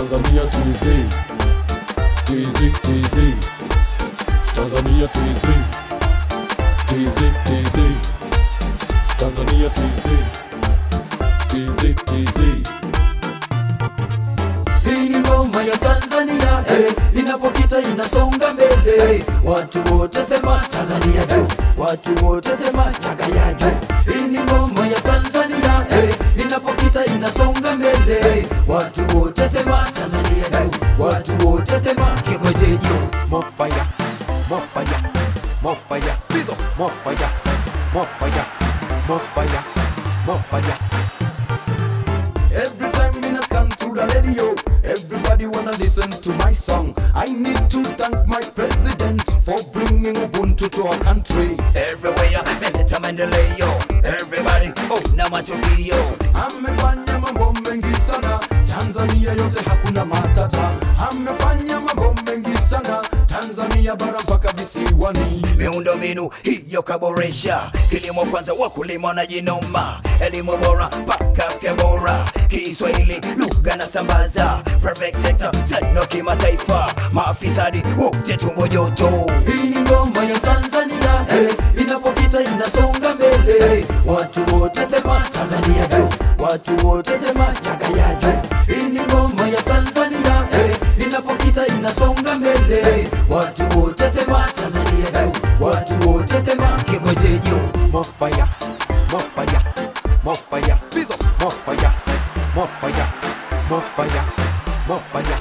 Tanzania TZ TZ TZ Tanzania TZ TZ TZ Tanzania TZ TZ TZ Hii ni ngoma ya Tanzania eh, inapopita inasonga mbele eh, watu wote sema Tanzania tu, watu wote sema chakaya sema juu. more fire, more fire, more fire, Fizzle, more fire, more fire, more fire, more fire. Every time Minas come to the radio, everybody wanna listen to my song. I need to thank my president for bringing Ubuntu to our country. Everywhere, meleta maendeleo. Everybody, oh, na matukio. Amefanya mambo mengi sana, Tanzania yote hakuna matata. Amefanya mengi sana, Tanzania bara mpaka visiwani. miundo mbinu hiyo kaboresha. Kilimo kwanza wakulima jinoma elimu bora mpaka afya bora. Kiswahili lugha na sambaza. Private sector sano kimataifa. Maafisadi wote tumbo joto. Hii ni ngoma ya Tanzania hey, inapopita inasonga mbele. Hey, watu wote sema Tanzania hey, watu wote sema more fire.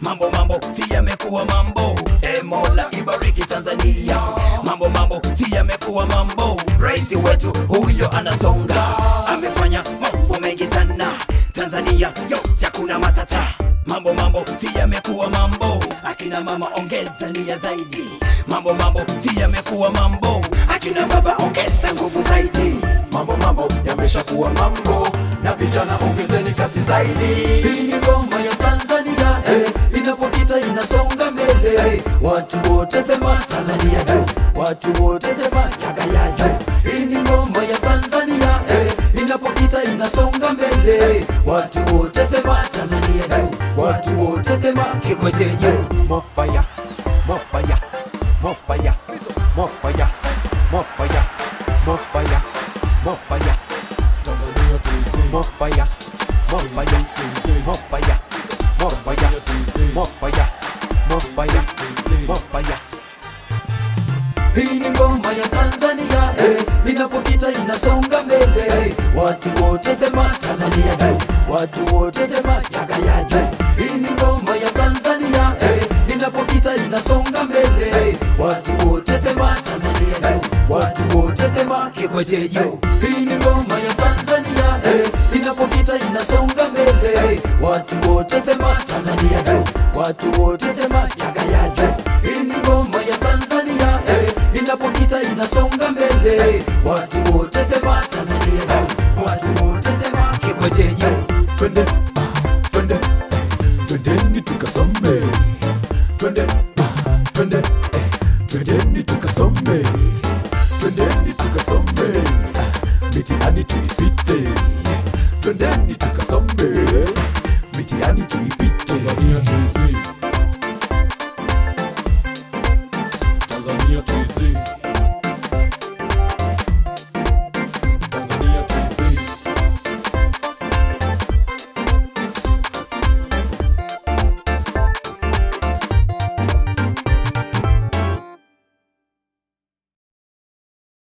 mambo mambo si yamekuwa mambo. E mola ibariki tanzania. Mambo mambo si yamekuwa mambo. Rais wetu huyo anasonga. Amefanya mambo mengi sana. Tanzania yote hakuna matata. Mambo mambo si yamekuwa mambo. Akina mama ongeza nia zaidi. Mambo mambo si yamekuwa mambo. Akina baba ongeza nguvu zaidi. Mambo mambo yameshakuwa mambo, na vijana ongezeni kasi zaidi. Hii ni ngoma ya Tanzania hey, inapopita inasonga mbele hey, watu wote sema Tanzania juu, watu wote sema chakaya juu. Hii ni ngoma ya Tanzania hey, inapopita inasonga mbele hey, watu wote sema Tanzania juu, watu wote sema Kikwete juu. Mofaya, mofaya, mofaya, mofaya, mofaya, mofaya, Fizzle, fire, more fire, more fire, more fire, more fire, more fire, more fire. Hii ni ngoma ya Tanzania eh, inapopita inasonga mbele eh, watu wote sema Tanzania juu, watu wote sema chakaya juu. Hii ni ngoma ya Tanzania eh, inapopita inasonga mbele eh, watu wote sema Tanzania juu, watu wote sema Kikwete juu. Hii ni ngoma ya eh, inapopita inasonga mbele watu wote sema Tanzania juu, watu wote sema chakaya juu. Hii ni ngoma ya Tanzania eh, inapopita inasonga mbele watu wote sema Tanzania juu, watu wote sema Kikwete juu. Twende, twende, twendeni tukasome. Twende, twende, twendeni tukasome. Twendeni tukasome. Mitihani tuipite. Twendeni tukasome. Mitihani tuipite.